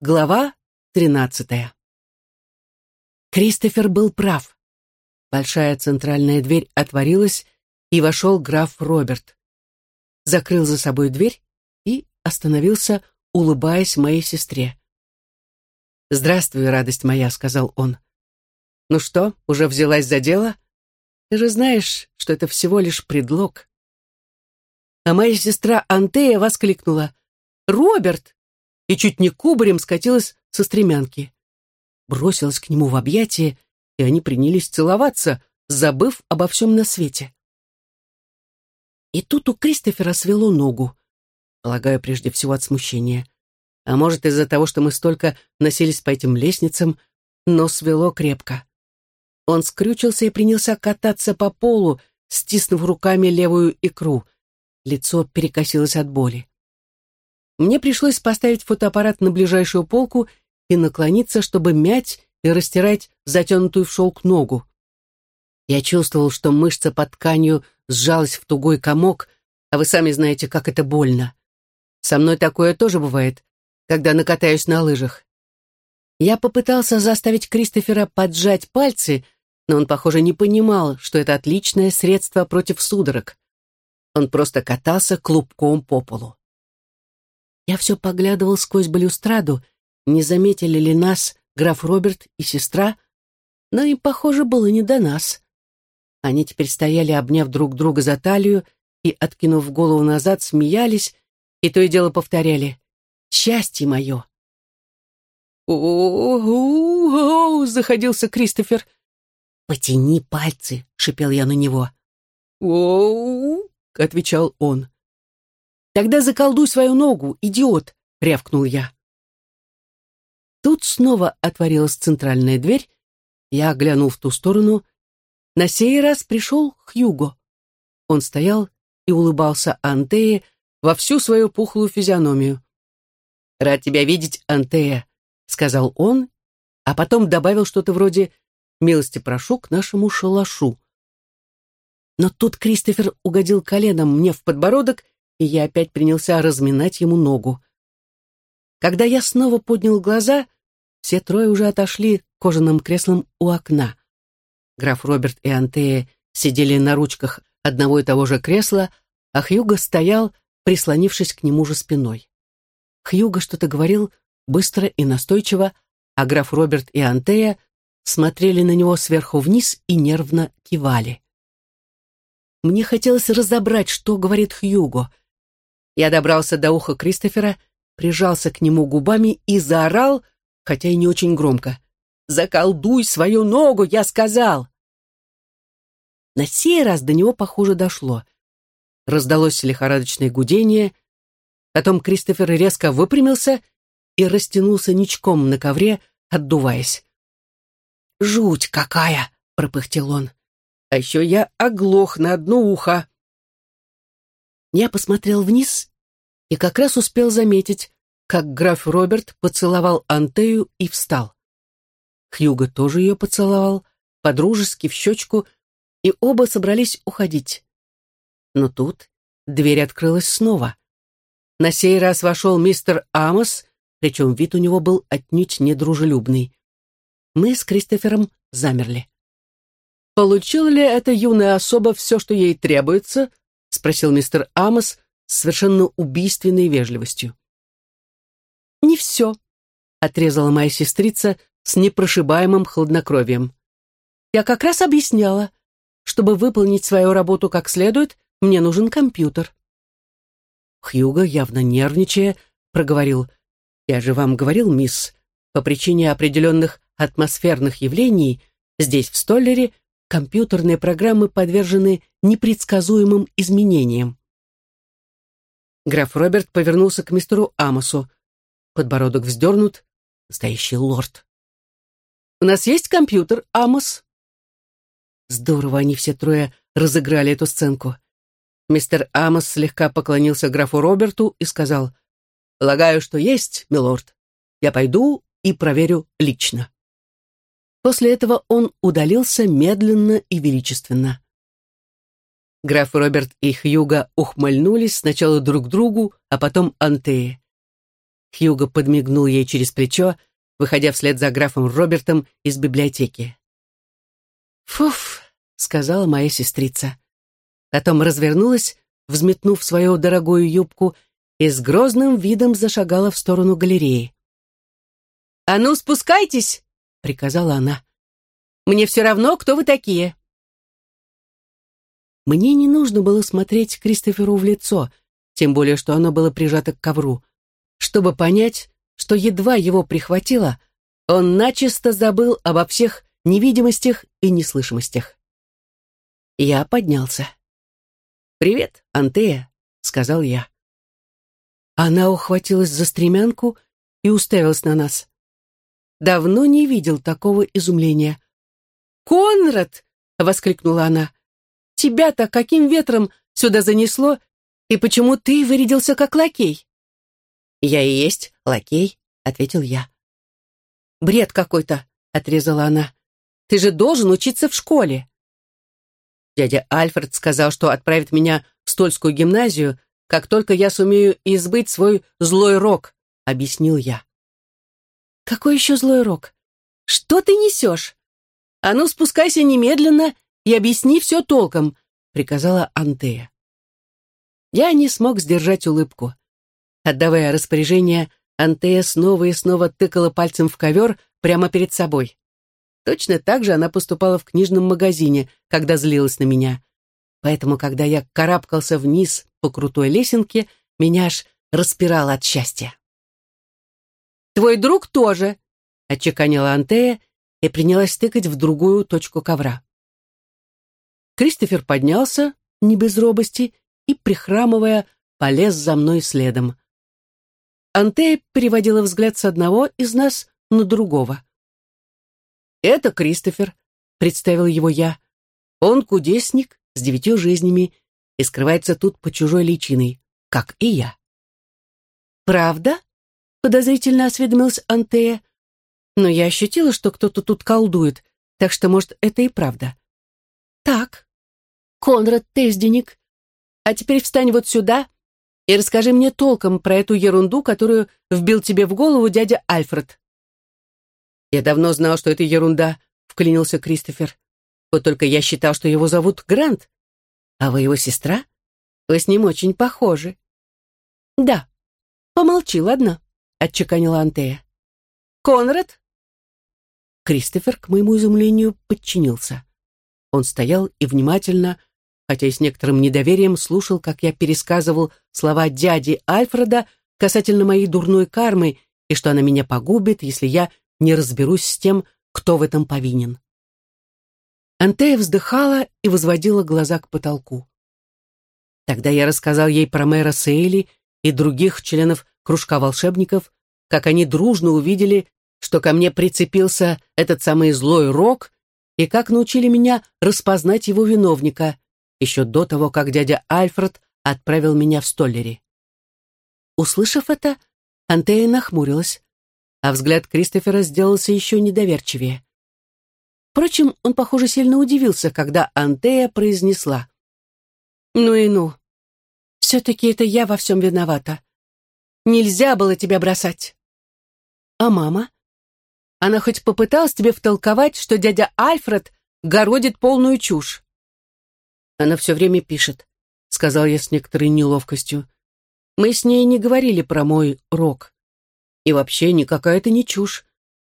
Глава тринадцатая. Кристофер был прав. Большая центральная дверь отворилась, и вошел граф Роберт. Закрыл за собой дверь и остановился, улыбаясь моей сестре. «Здравствуй, радость моя», — сказал он. «Ну что, уже взялась за дело? Ты же знаешь, что это всего лишь предлог». А моя сестра Антея воскликнула. «Роберт, и чуть не кубарем скатилась со стремянки. Бросилась к нему в объятия, и они принялись целоваться, забыв обо всем на свете. И тут у Кристофера свело ногу, полагаю, прежде всего от смущения. А может, из-за того, что мы столько носились по этим лестницам, но свело крепко. Он скрючился и принялся кататься по полу, стиснув руками левую икру. Лицо перекосилось от боли. Мне пришлось поставить фотоаппарат на ближайшую полку и наклониться, чтобы мять и растирать затянутую в шелк ногу. Я чувствовал, что мышца под тканью сжалась в тугой комок, а вы сами знаете, как это больно. Со мной такое тоже бывает, когда накатаюсь на лыжах. Я попытался заставить Кристофера поджать пальцы, но он, похоже, не понимал, что это отличное средство против судорог. Он просто катался клубком по полу. Я все поглядывал сквозь балюстраду, не заметили ли нас граф Роберт и сестра, но им, похоже, было не до нас. Они теперь стояли, обняв друг друга за талию и, откинув голову назад, смеялись и то и дело повторяли «Счастье мое!» «О-о-о!» — заходился Кристофер. «Потяни пальцы!» — шипел я на него. «О-о-о!» — отвечал он. «Тогда заколдуй свою ногу, идиот!» — рявкнул я. Тут снова отворилась центральная дверь. Я глянул в ту сторону. На сей раз пришел Хьюго. Он стоял и улыбался Антее во всю свою пухлую физиономию. «Рад тебя видеть, Антея», — сказал он, а потом добавил что-то вроде «милости прошу к нашему шалашу». Но тут Кристофер угодил коленом мне в подбородок и я опять принялся разминать ему ногу. Когда я снова поднял глаза, все трое уже отошли к кожаным креслам у окна. Граф Роберт и Антея сидели на ручках одного и того же кресла, а Хьюго стоял, прислонившись к нему же спиной. Хьюго что-то говорил быстро и настойчиво, а граф Роберт и Антея смотрели на него сверху вниз и нервно кивали. Мне хотелось разобрать, что говорит Хьюго — я добрался до уха Кристофера, прижался к нему губами и заорал, хотя и не очень громко. «Заколдуй свою ногу, я сказал!» На сей раз до него, похоже, дошло. Раздалось лихорадочное гудение, потом Кристофер резко выпрямился и растянулся ничком на ковре, отдуваясь. «Жуть какая!» — пропыхтел он. «А еще я оглох на одно ухо!» Я посмотрел вниз и как раз успел заметить, как граф Роберт поцеловал Антею и встал. Хьюго тоже ее поцеловал, подружески в щечку, и оба собрались уходить. Но тут дверь открылась снова. На сей раз вошел мистер Амос, причем вид у него был отнюдь недружелюбный. Мы с Кристофером замерли. Получила ли эта юная особа все, что ей требуется, — спросил мистер Амос с совершенно убийственной вежливостью. «Не все», — отрезала моя сестрица с непрошибаемым хладнокровием. «Я как раз объясняла. Чтобы выполнить свою работу как следует, мне нужен компьютер». Хьюго, явно нервничая, проговорил. «Я же вам говорил, мисс, по причине определенных атмосферных явлений здесь, в Столлере, компьютерные программы подвержены непредсказуемым изменениям. Граф Роберт повернулся к мистеру Амосу. Подбородок вздернут. Настоящий лорд. «У нас есть компьютер, Амос?» Здорово они все трое разыграли эту сценку. Мистер Амос слегка поклонился графу Роберту и сказал, «Полагаю, что есть, милорд. Я пойду и проверю лично». После этого он удалился медленно и величественно. Граф Роберт и Хьюга ухмыльнулись сначала друг другу, а потом Антее. Хьюго подмигнул ей через плечо, выходя вслед за графом Робертом из библиотеки. «Фуф», — сказала моя сестрица. Потом развернулась, взметнув свою дорогую юбку, и с грозным видом зашагала в сторону галереи. «А ну, спускайтесь!» — приказала она. «Мне все равно, кто вы такие». Мне не нужно было смотреть Кристоферу в лицо, тем более, что оно было прижато к ковру, чтобы понять, что едва его прихватило, он начисто забыл обо всех невидимостях и неслышимостях. Я поднялся. «Привет, Антея», — сказал я. Она ухватилась за стремянку и уставилась на нас. Давно не видел такого изумления. «Конрад!» — воскликнула она. «Тебя-то каким ветром сюда занесло, и почему ты вырядился как лакей?» «Я и есть лакей», — ответил я. «Бред какой-то», — отрезала она. «Ты же должен учиться в школе». Дядя Альфред сказал, что отправит меня в Стольскую гимназию, как только я сумею избыть свой злой рок», — объяснил я. «Какой еще злой рок? Что ты несешь? А ну, спускайся немедленно и объясни все толком», — приказала Антея. Я не смог сдержать улыбку. Отдавая распоряжение, Антея снова и снова тыкала пальцем в ковер прямо перед собой. Точно так же она поступала в книжном магазине, когда злилась на меня. Поэтому, когда я карабкался вниз по крутой лесенке, меня аж распирало от счастья. «Твой друг тоже», — отчеканила Антея и принялась тыкать в другую точку ковра. Кристофер поднялся, не без робости, и, прихрамывая, полез за мной следом. Антея переводила взгляд с одного из нас на другого. «Это Кристофер», — представил его я. «Он кудесник с девятью жизнями и скрывается тут по чужой личиной, как и я». «Правда?» — подозрительно осведомилась Антея. «Но я ощутила, что кто-то тут колдует, так что, может, это и правда». «Так, Конрад Тезденик, а теперь встань вот сюда и расскажи мне толком про эту ерунду, которую вбил тебе в голову дядя Альфред». «Я давно знал, что это ерунда», — вклинился Кристофер. «Вот только я считал, что его зовут Грант. А вы его сестра? Вы с ним очень похожи». «Да. Помолчи, ладно?» — отчеканила Антея. «Конрад?» Кристофер, к моему изумлению, подчинился. Он стоял и внимательно, хотя и с некоторым недоверием слушал, как я пересказывал слова дяди Альфреда касательно моей дурной кармы и что она меня погубит, если я не разберусь с тем, кто в этом повинен. Антея вздыхала и возводила глаза к потолку. Тогда я рассказал ей про мэра Сейли и других членов кружка волшебников, как они дружно увидели, что ко мне прицепился этот самый злой рок, и как научили меня распознать его виновника, еще до того, как дядя Альфред отправил меня в Столлери. Услышав это, Антея нахмурилась, а взгляд Кристофера сделался еще недоверчивее. Впрочем, он, похоже, сильно удивился, когда Антея произнесла. «Ну и ну. Все-таки это я во всем виновата. Нельзя было тебя бросать». «А мама? Она хоть попыталась тебе втолковать, что дядя Альфред городит полную чушь?» Она все время пишет, сказал я с некоторой неловкостью. Мы с ней не говорили про мой рок. И вообще никакая это не чушь.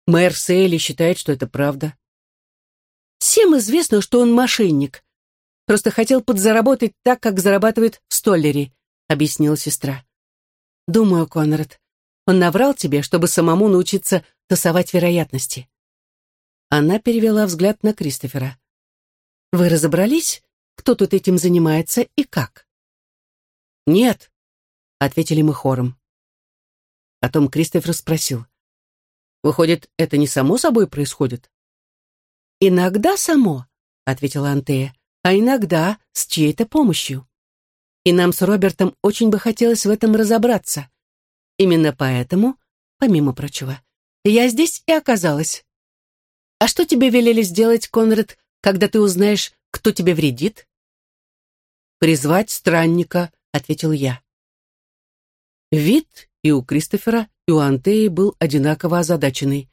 Мэр Сейли считает, что это правда. Всем известно, что он мошенник. Просто хотел подзаработать так, как зарабатывает в Столлере, объяснила сестра. Думаю, Конрад, он наврал тебе, чтобы самому научиться тасовать вероятности. Она перевела взгляд на Кристофера. Вы разобрались, кто тут этим занимается и как. «Нет», — ответили мы хором. Потом Кристофер спросил. «Выходит, это не само собой происходит?» «Иногда само», — ответила Антея, «а иногда с чьей-то помощью. И нам с Робертом очень бы хотелось в этом разобраться. Именно поэтому, помимо прочего, я здесь и оказалась. А что тебе велели сделать, Конрад, когда ты узнаешь, кто тебе вредит?» «Призвать странника», — ответил я. Вид и у Кристофера, и у Антеи был одинаково озадаченный.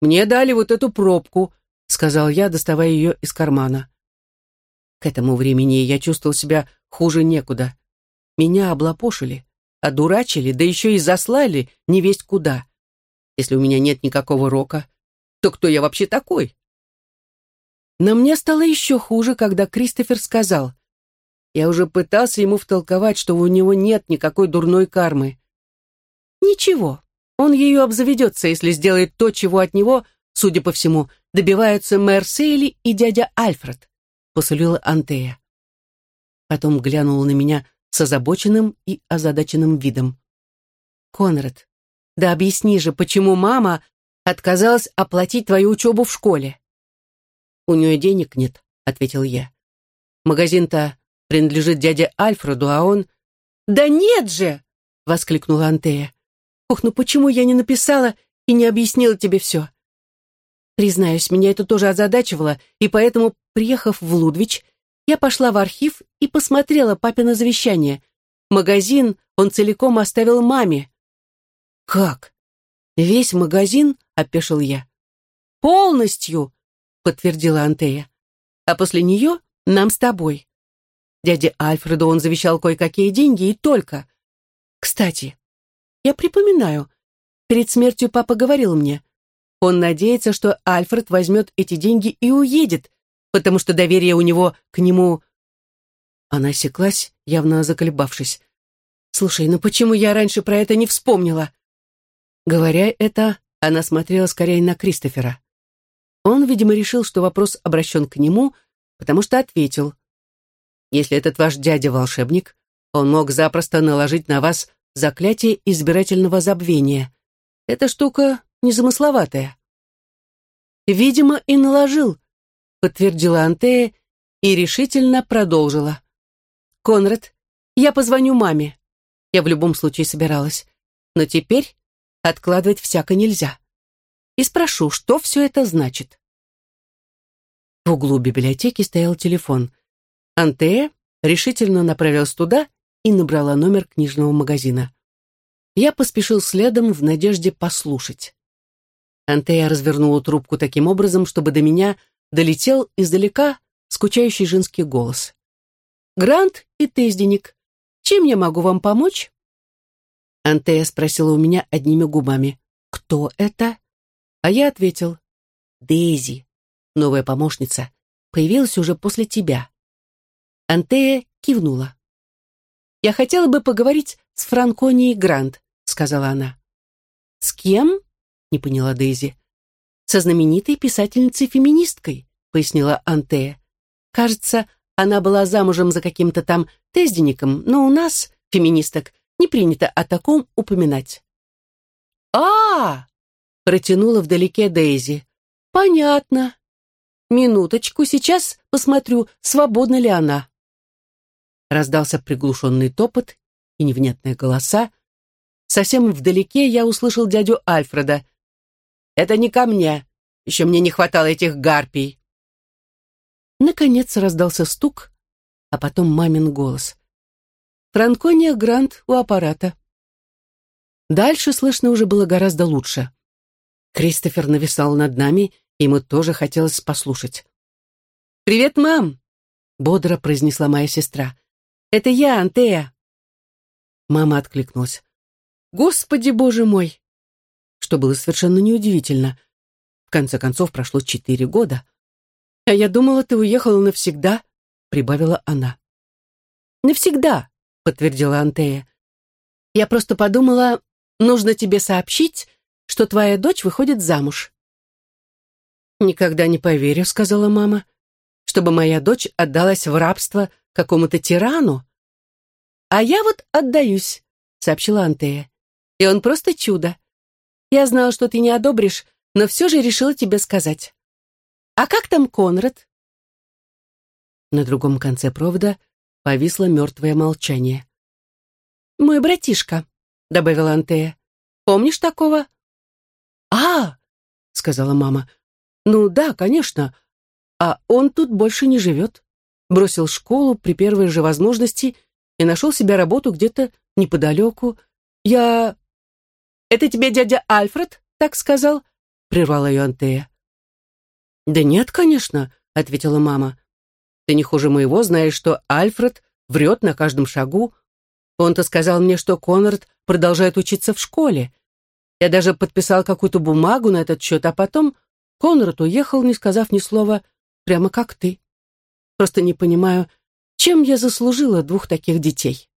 «Мне дали вот эту пробку», — сказал я, доставая ее из кармана. К этому времени я чувствовал себя хуже некуда. Меня облапошили, одурачили, да еще и заслали не весть куда. Если у меня нет никакого рока, то кто я вообще такой? Но мне стало еще хуже, когда Кристофер сказал. Я уже пытался ему втолковать, что у него нет никакой дурной кармы. Ничего, он ее обзаведется, если сделает то, чего от него, судя по всему, добиваются мэр Сейли и дядя Альфред, посулила Антея. Потом глянула на меня с озабоченным и озадаченным видом. «Конрад, да объясни же, почему мама отказалась оплатить твою учебу в школе?» «У нее денег нет», — ответил я. «Магазин-то принадлежит дяде Альфреду, а он...» «Да нет же!» — воскликнула Антея. «Ох, ну почему я не написала и не объяснила тебе все?» Признаюсь, меня это тоже озадачивало, и поэтому, приехав в Лудвич, я пошла в архив и посмотрела папино завещание. Магазин он целиком оставил маме. «Как? Весь магазин?» — опешил я. «Полностью!» — подтвердила Антея. «А после нее нам с тобой. Дяде Альфреду он завещал кое-какие деньги и только. Кстати, я припоминаю, перед смертью папа говорил мне, он надеется, что Альфред возьмет эти деньги и уедет, потому что доверие у него к нему... Она осеклась, явно заколебавшись. «Слушай, ну почему я раньше про это не вспомнила?» Говоря это, она смотрела скорее на Кристофера. Он, видимо, решил, что вопрос обращен к нему, потому что ответил. «Если этот ваш дядя волшебник, он мог запросто наложить на вас заклятие избирательного забвения. Эта штука незамысловатая». «Видимо, и наложил», — подтвердила Антея и решительно продолжила. «Конрад, я позвоню маме. Я в любом случае собиралась. Но теперь откладывать всяко нельзя. И спрошу, что все это значит». В углу библиотеки стоял телефон. Антея решительно направилась туда и набрала номер книжного магазина. Я поспешил следом в надежде послушать. Антея развернула трубку таким образом, чтобы до меня долетел издалека скучающий женский голос. «Грант и Тезденник, чем я могу вам помочь?» Антея спросила у меня одними губами. «Кто это?» А я ответил. «Дейзи, новая помощница, появилась уже после тебя». Антея кивнула. «Я хотела бы поговорить с Франконией Грант», — сказала она. «С кем?» не поняла Дейзи. «Со знаменитой писательницей-феминисткой», пояснила Антея. «Кажется, она была замужем за каким-то там тезденником, но у нас, феминисток, не принято о таком упоминать». «А!» — протянула вдалеке Дейзи. «Понятно. Минуточку, сейчас посмотрю, свободна ли она». Раздался приглушенный топот и невнятные голоса. Совсем вдалеке я услышал дядю Альфреда. Это не ко мне. Еще мне не хватало этих гарпий. Наконец раздался стук, а потом мамин голос. Франкония Грант у аппарата. Дальше слышно уже было гораздо лучше. Кристофер нависал над нами, и ему тоже хотелось послушать. «Привет, мам!» — бодро произнесла моя сестра. «Это я, Антея!» Мама откликнулась. «Господи, боже мой! Что было совершенно неудивительно. В конце концов, прошло четыре года. «А я думала, ты уехала навсегда», — прибавила она. «Навсегда», — подтвердила Антея. «Я просто подумала, нужно тебе сообщить, что твоя дочь выходит замуж». «Никогда не поверю», — сказала мама, «чтобы моя дочь отдалась в рабство какому-то тирану». «А я вот отдаюсь», — сообщила Антея. «И он просто чудо. Я знала, что ты не одобришь, но все же решила тебе сказать. А как там Конрад?» На другом конце провода повисло мертвое молчание. «Мой братишка», — добавила Антея. «Помнишь такого?» «А!» — сказала мама. «Ну да, конечно. А он тут больше не живет. Бросил школу при первой же возможности и нашел себе работу где-то неподалеку. Я это тебе дядя Альфред так сказал?» — прервала ее Антея. «Да нет, конечно», — ответила мама. «Ты не хуже моего знаешь, что Альфред врет на каждом шагу. Он-то сказал мне, что Конрад продолжает учиться в школе. Я даже подписал какую-то бумагу на этот счет, а потом Конрад уехал, не сказав ни слова, прямо как ты. Просто не понимаю, чем я заслужила двух таких детей.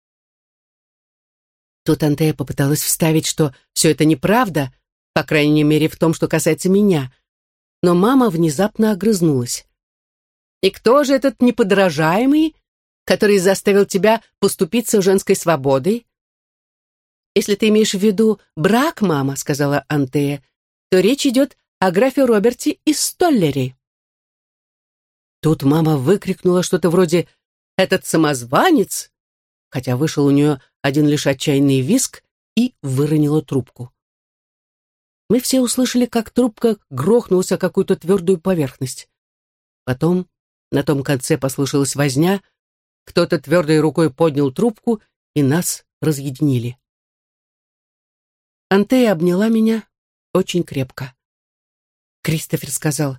Тут Антея попыталась вставить, что все это неправда, по крайней мере, в том, что касается меня. Но мама внезапно огрызнулась. «И кто же этот неподражаемый, который заставил тебя поступиться женской свободой?» «Если ты имеешь в виду брак, мама», — сказала Антея, «то речь идет о графе Роберте из Столлери». Тут мама выкрикнула что-то вроде «Этот самозванец!» хотя вышел у нее один лишь отчаянный виск и выронила трубку. Мы все услышали, как трубка грохнулась о какую-то твердую поверхность. Потом на том конце послышалась возня, кто-то твердой рукой поднял трубку, и нас разъединили. Антея обняла меня очень крепко. Кристофер сказал,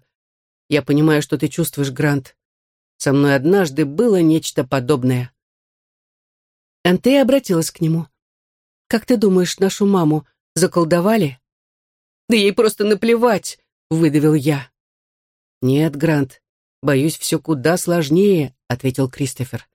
«Я понимаю, что ты чувствуешь, Грант. Со мной однажды было нечто подобное». Антея обратилась к нему. «Как ты думаешь, нашу маму заколдовали?» «Да ей просто наплевать», — выдавил я. «Нет, Грант, боюсь, все куда сложнее», — ответил Кристофер.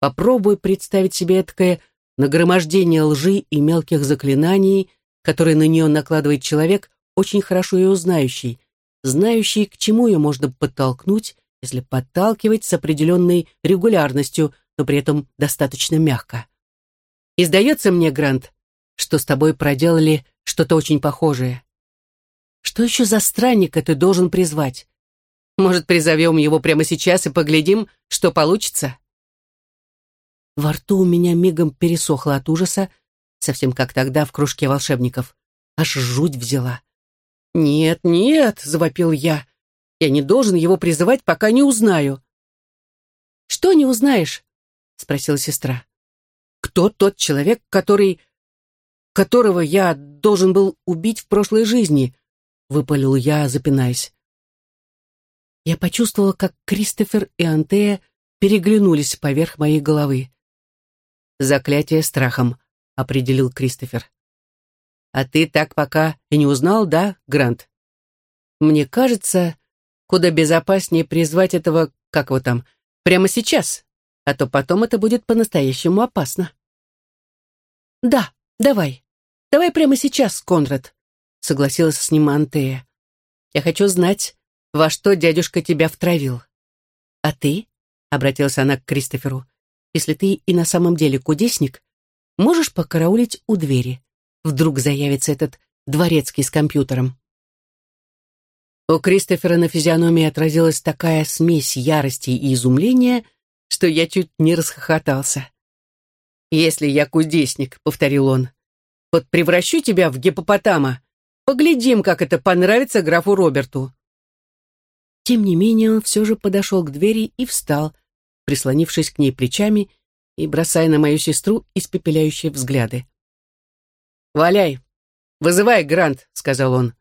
«Попробуй представить себе такое нагромождение лжи и мелких заклинаний, которые на нее накладывает человек, очень хорошо ее знающий, знающий, к чему ее можно подтолкнуть, если подталкивать с определенной регулярностью, но при этом достаточно мягко. И сдается мне, Грант, что с тобой проделали что-то очень похожее. Что еще за странника ты должен призвать? Может, призовем его прямо сейчас и поглядим, что получится?» Во рту у меня мигом пересохло от ужаса, совсем как тогда в кружке волшебников. Аж жуть взяла. «Нет, нет!» — завопил я. «Я не должен его призывать, пока не узнаю». «Что не узнаешь?» — спросила сестра. «Кто тот человек, который... которого я должен был убить в прошлой жизни?» — выпалил я, запинаясь. Я почувствовала, как Кристофер и Антея переглянулись поверх моей головы. «Заклятие страхом», — определил Кристофер. «А ты так пока и не узнал, да, Грант?» «Мне кажется, куда безопаснее призвать этого, как его там, прямо сейчас», а то потом это будет по-настоящему опасно. «Да, давай. Давай прямо сейчас, Конрад», — согласилась с ним Антея. «Я хочу знать, во что дядюшка тебя втравил». «А ты?» — обратилась она к Кристоферу. «Если ты и на самом деле кудесник, можешь покараулить у двери. Вдруг заявится этот дворецкий с компьютером». У Кристофера на физиономии отразилась такая смесь ярости и изумления — что я чуть не расхохотался. «Если я кудесник», — повторил он, — «вот превращу тебя в гипопотама. Поглядим, как это понравится графу Роберту». Тем не менее, он все же подошел к двери и встал, прислонившись к ней плечами и бросая на мою сестру испепеляющие взгляды. «Валяй! Вызывай, Грант!» — сказал он.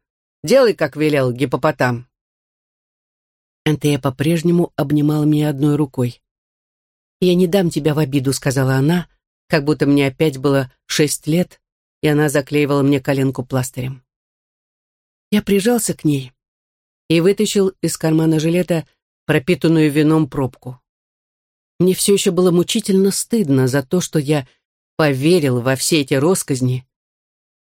«Делай, как велел гипопотам». Антея по-прежнему обнимала меня одной рукой. «Я не дам тебя в обиду», — сказала она, как будто мне опять было шесть лет, и она заклеивала мне коленку пластырем. Я прижался к ней и вытащил из кармана жилета пропитанную вином пробку. Мне все еще было мучительно стыдно за то, что я поверил во все эти росказни.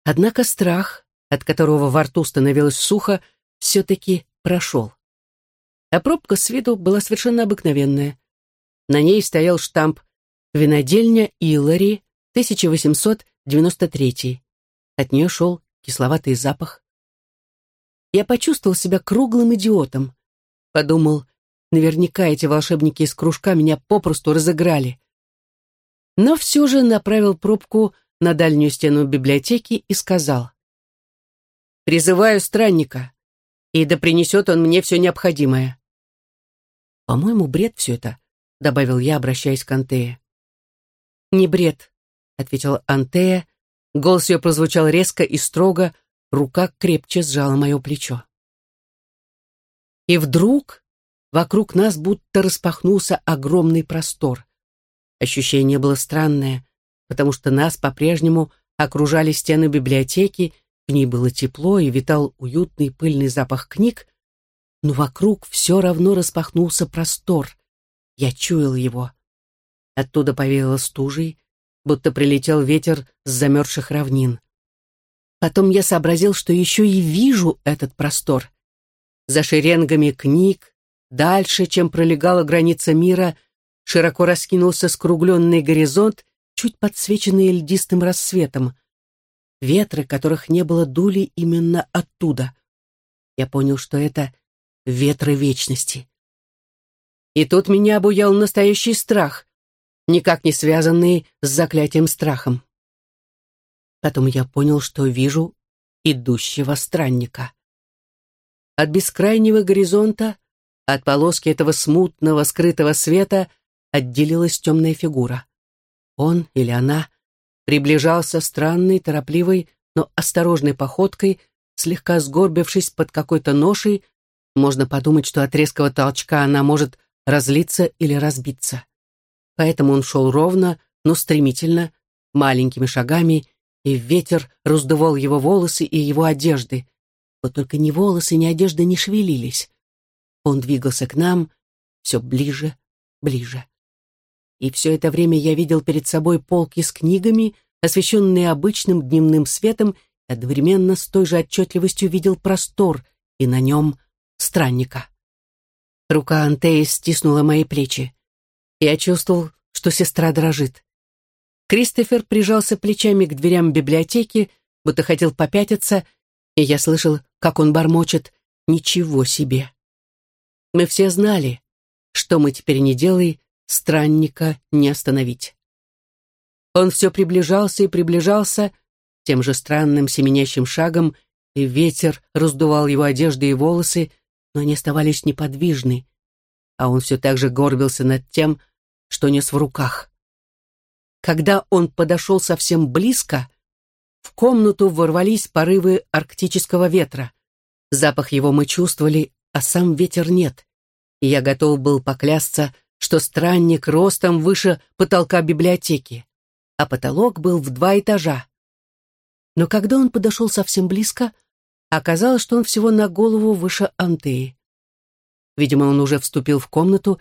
Однако страх, от которого во рту становилось сухо, все-таки прошел. А пробка с виду была совершенно обыкновенная. На ней стоял штамп «Винодельня Иллари, 1893». От нее шел кисловатый запах. Я почувствовал себя круглым идиотом. Подумал, наверняка эти волшебники из кружка меня попросту разыграли. Но все же направил пробку на дальнюю стену библиотеки и сказал. «Призываю странника, и да принесет он мне все необходимое». По-моему, бред все это. — добавил я, обращаясь к Антее. «Не бред», — ответил Антея, Голос ее прозвучал резко и строго, рука крепче сжала мое плечо. И вдруг вокруг нас будто распахнулся огромный простор. Ощущение было странное, потому что нас по-прежнему окружали стены библиотеки, в ней было тепло и витал уютный пыльный запах книг, но вокруг все равно распахнулся простор. Я чуял его. Оттуда повеяло стужей, будто прилетел ветер с замерзших равнин. Потом я сообразил, что еще и вижу этот простор. За шеренгами книг, дальше, чем пролегала граница мира, широко раскинулся скругленный горизонт, чуть подсвеченный льдистым рассветом. Ветры, которых не было, дули именно оттуда. Я понял, что это ветры вечности. И тут меня обуял настоящий страх, никак не связанный с заклятием страхом. Потом я понял, что вижу идущего странника. От бескрайнего горизонта, от полоски этого смутного, скрытого света отделилась темная фигура. Он или она приближался странной, торопливой, но осторожной походкой, слегка сгорбившись под какой-то ношей, можно подумать, что от резкого толчка она может разлиться или разбиться. Поэтому он шел ровно, но стремительно, маленькими шагами, и ветер раздувал его волосы и его одежды. Вот только ни волосы, ни одежда не шевелились. Он двигался к нам все ближе, ближе. И все это время я видел перед собой полки с книгами, освещенные обычным дневным светом, одновременно с той же отчетливостью видел простор, и на нем странника. Рука Антеи стиснула мои плечи. Я чувствовал, что сестра дрожит. Кристофер прижался плечами к дверям библиотеки, будто хотел попятиться, и я слышал, как он бормочет «Ничего себе!». Мы все знали, что мы теперь не делай, странника не остановить. Он все приближался и приближался тем же странным семенящим шагом, и ветер раздувал его одежды и волосы, но они оставались неподвижны, а он все так же горбился над тем, что нес в руках. Когда он подошел совсем близко, в комнату ворвались порывы арктического ветра. Запах его мы чувствовали, а сам ветер нет. И я готов был поклясться, что странник ростом выше потолка библиотеки, а потолок был в два этажа. Но когда он подошел совсем близко, оказалось, что он всего на голову выше Антеи. Видимо, он уже вступил в комнату,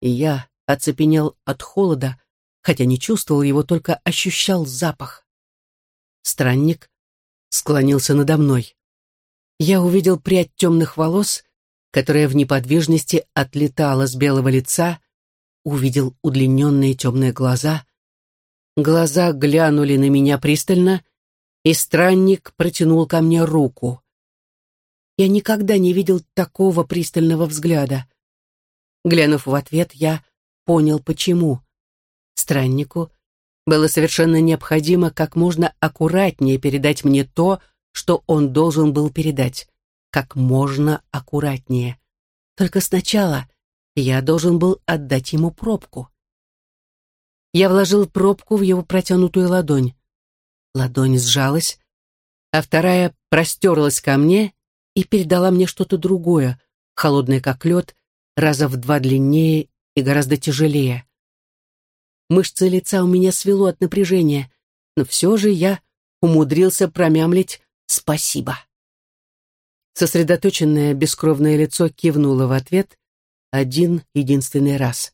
и я оцепенел от холода, хотя не чувствовал его, только ощущал запах. Странник склонился надо мной. Я увидел прядь темных волос, которая в неподвижности отлетала с белого лица, увидел удлиненные темные глаза. Глаза глянули на меня пристально, и странник протянул ко мне руку. Я никогда не видел такого пристального взгляда. Глянув в ответ, я понял, почему. Страннику было совершенно необходимо как можно аккуратнее передать мне то, что он должен был передать. Как можно аккуратнее. Только сначала я должен был отдать ему пробку. Я вложил пробку в его протянутую ладонь. Ладонь сжалась, а вторая простерлась ко мне и передала мне что-то другое, холодное как лед, раза в два длиннее и гораздо тяжелее. Мышцы лица у меня свело от напряжения, но все же я умудрился промямлить «спасибо». Сосредоточенное бескровное лицо кивнуло в ответ, один единственный раз.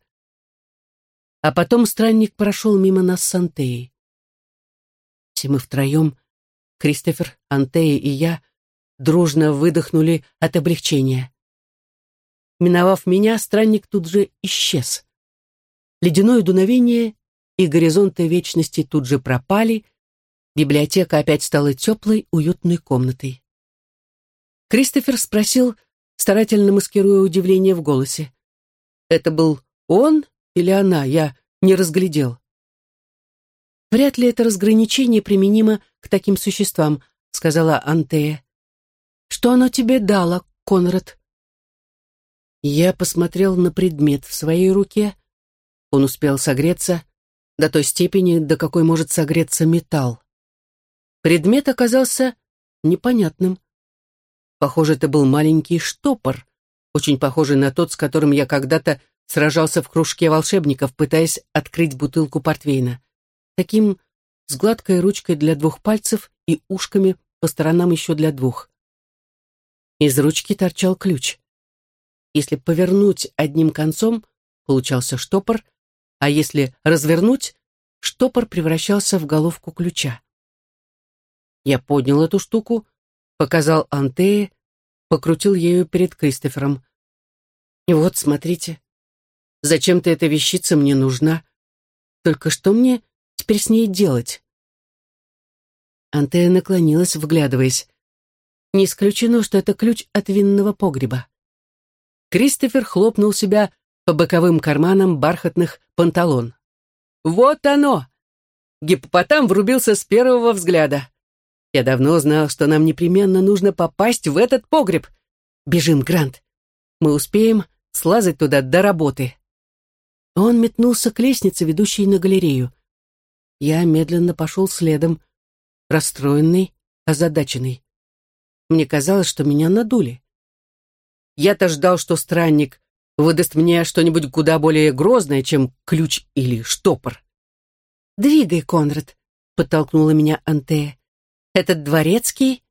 А потом странник прошел мимо нас с Антеей. Все мы втроем, Кристофер, Антея и я, дружно выдохнули от облегчения. Миновав меня, странник тут же исчез. Ледяное дуновение и горизонты вечности тут же пропали, библиотека опять стала теплой, уютной комнатой. Кристофер спросил, старательно маскируя удивление в голосе. «Это был он или она? Я не разглядел». «Вряд ли это разграничение применимо к таким существам», — сказала Антея. «Что оно тебе дало, Конрад?» Я посмотрел на предмет в своей руке. Он успел согреться до той степени, до какой может согреться металл. Предмет оказался непонятным. Похоже, это был маленький штопор, очень похожий на тот, с которым я когда-то сражался в кружке волшебников, пытаясь открыть бутылку портвейна. Таким с гладкой ручкой для двух пальцев и ушками по сторонам еще для двух. Из ручки торчал ключ. Если повернуть одним концом, получался штопор, а если развернуть, штопор превращался в головку ключа. Я поднял эту штуку, показал Антее, покрутил ею перед Кристофером. И вот, смотрите, зачем-то эта вещица мне нужна. Только что мне теперь с ней делать? Антея наклонилась, вглядываясь. Не исключено, что это ключ от винного погреба. Кристофер хлопнул себя по боковым карманам бархатных панталон. «Вот оно!» Гиппопотам врубился с первого взгляда. Я давно знал, что нам непременно нужно попасть в этот погреб. Бежим, Грант. Мы успеем слазать туда до работы. Он метнулся к лестнице, ведущей на галерею. Я медленно пошел следом, расстроенный, озадаченный. Мне казалось, что меня надули. Я-то ждал, что странник выдаст мне что-нибудь куда более грозное, чем ключ или штопор. «Двигай, Конрад», — подтолкнула меня Антея. «Этот дворецкий...»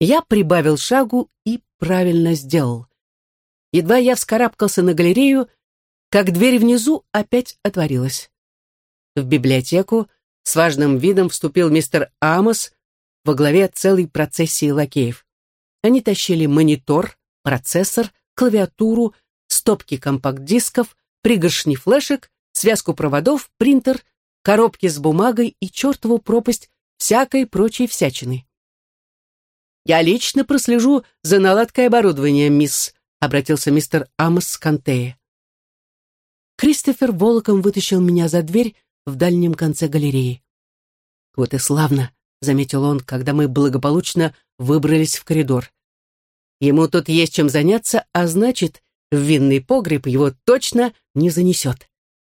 Я прибавил шагу и правильно сделал. Едва я вскарабкался на галерею, как дверь внизу опять отворилась. В библиотеку с важным видом вступил мистер Амос во главе целой процессии лакеев. Они тащили монитор, процессор, клавиатуру, стопки компакт-дисков, пригоршни флешек, связку проводов, принтер, коробки с бумагой и чертову пропасть всякой прочей всячины. «Я лично прослежу за наладкой оборудования, мисс», — обратился мистер Амос Кантея. Кристофер волоком вытащил меня за дверь в дальнем конце галереи. «Вот и славно», — заметил он, когда мы благополучно выбрались в коридор. «Ему тут есть чем заняться, а значит, в винный погреб его точно не занесет.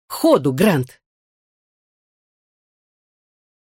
Ходу, Грант!»